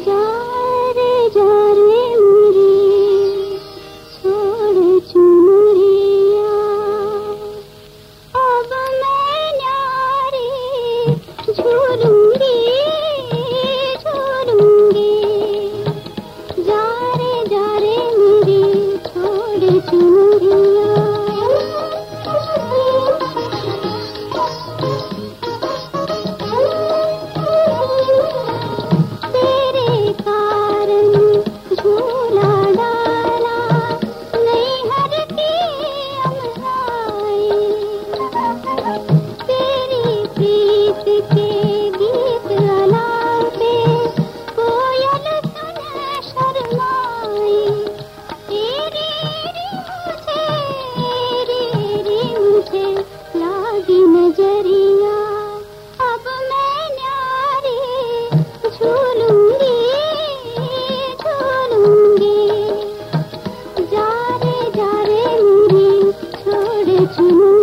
回 Mm-hmm.